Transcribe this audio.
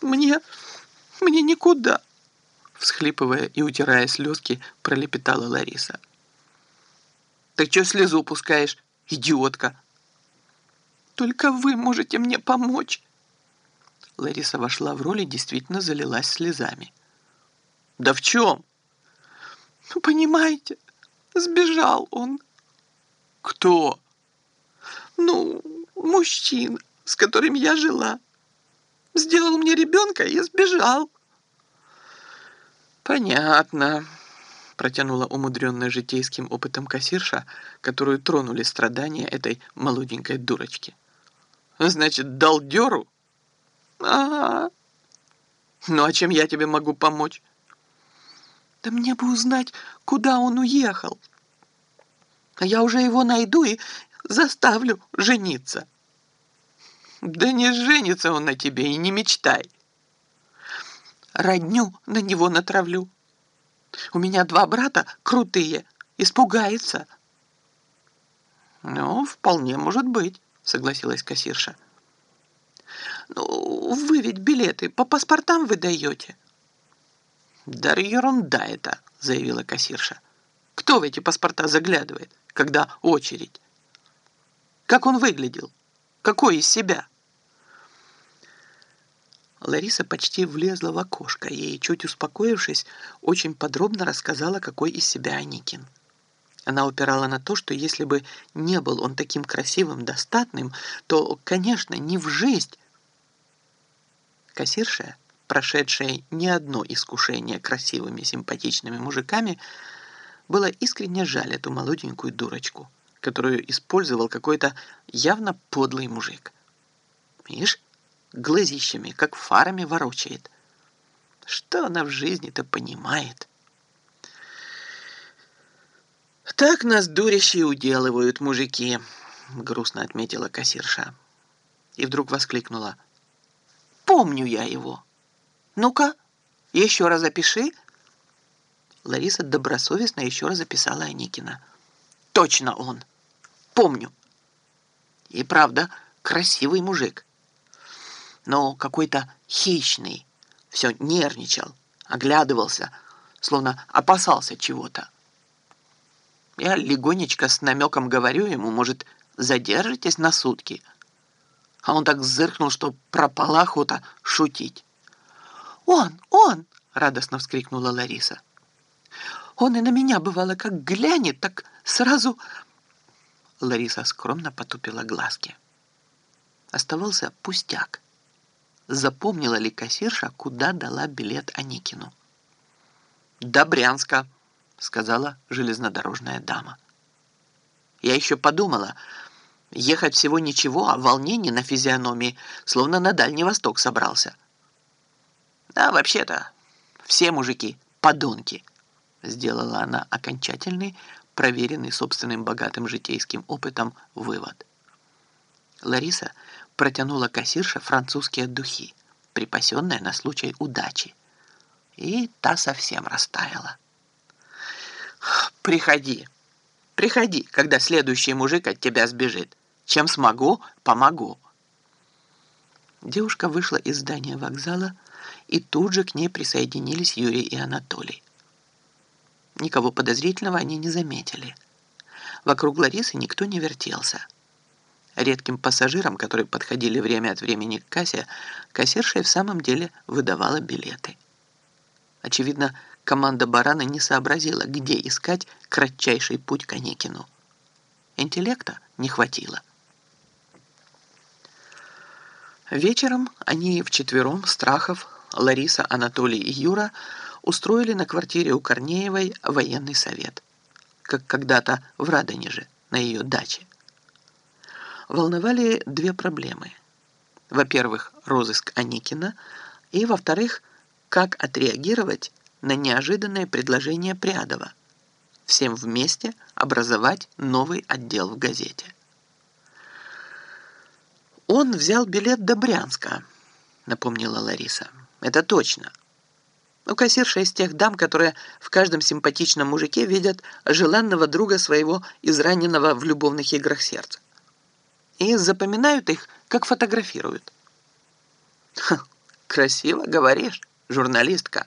Мне... мне никуда!» Всхлипывая и утирая слезки, пролепетала Лариса. «Ты что слезу пускаешь, идиотка?» «Только вы можете мне помочь!» Лариса вошла в роль и действительно залилась слезами. «Да в чем?» «Ну, понимаете, сбежал он». «Кто?» «Ну, мужчина, с которым я жила. Сделал мне ребенка и сбежал». «Понятно», — протянула умудренная житейским опытом кассирша, которую тронули страдания этой молоденькой дурочки. «Значит, дал дёру?» «Ага». «Ну, а чем я тебе могу помочь?» «Да мне бы узнать, куда он уехал. А я уже его найду и заставлю жениться». «Да не женится он на тебе и не мечтай» родню на него натравлю. У меня два брата крутые, испугается». «Ну, вполне может быть», — согласилась кассирша. «Ну, вы ведь билеты по паспортам выдаете». «Да ерунда это», — заявила кассирша. «Кто в эти паспорта заглядывает, когда очередь? Как он выглядел? Какой из себя?» Лариса почти влезла в окошко и, чуть успокоившись, очень подробно рассказала, какой из себя Аникин. Она упирала на то, что если бы не был он таким красивым, достатным, то, конечно, не в жизнь. Кассирша, прошедшая не одно искушение красивыми, симпатичными мужиками, было искренне жаль эту молоденькую дурочку, которую использовал какой-то явно подлый мужик. Видишь, глазищами, как фарами ворочает. Что она в жизни-то понимает? «Так нас дурящие уделывают, мужики», — грустно отметила кассирша. И вдруг воскликнула. «Помню я его. Ну-ка, еще раз запиши». Лариса добросовестно еще раз записала Аникина. «Точно он. Помню. И правда, красивый мужик но какой-то хищный. Все нервничал, оглядывался, словно опасался чего-то. Я легонечко с намеком говорю ему, может, задержитесь на сутки. А он так зыркнул, что пропала охота шутить. «Он! Он!» — радостно вскрикнула Лариса. «Он и на меня, бывало, как глянет, так сразу...» Лариса скромно потупила глазки. Оставался пустяк запомнила ли кассирша, куда дала билет Аникину. «До Брянска», — сказала железнодорожная дама. Я еще подумала, ехать всего ничего, а волнение на физиономии, словно на Дальний Восток собрался. «Да, вообще-то, все мужики — подонки», — сделала она окончательный, проверенный собственным богатым житейским опытом вывод. Лариса — протянула кассирша французские духи, припасенные на случай удачи. И та совсем растаяла. «Приходи, приходи, когда следующий мужик от тебя сбежит. Чем смогу, помогу». Девушка вышла из здания вокзала, и тут же к ней присоединились Юрий и Анатолий. Никого подозрительного они не заметили. Вокруг Ларисы никто не вертелся. Редким пассажирам, которые подходили время от времени к кассе, кассирша и в самом деле выдавала билеты. Очевидно, команда «Барана» не сообразила, где искать кратчайший путь к Аникину. Интеллекта не хватило. Вечером они вчетвером, Страхов, Лариса, Анатолий и Юра, устроили на квартире у Корнеевой военный совет, как когда-то в Радонеже, на ее даче волновали две проблемы. Во-первых, розыск Аникина, и, во-вторых, как отреагировать на неожиданное предложение Прядова всем вместе образовать новый отдел в газете. «Он взял билет до Брянска», — напомнила Лариса. «Это точно. У кассирша из тех дам, которые в каждом симпатичном мужике видят желанного друга своего израненного в любовных играх сердца и запоминают их, как фотографируют. Ха, Красиво говоришь, журналистка.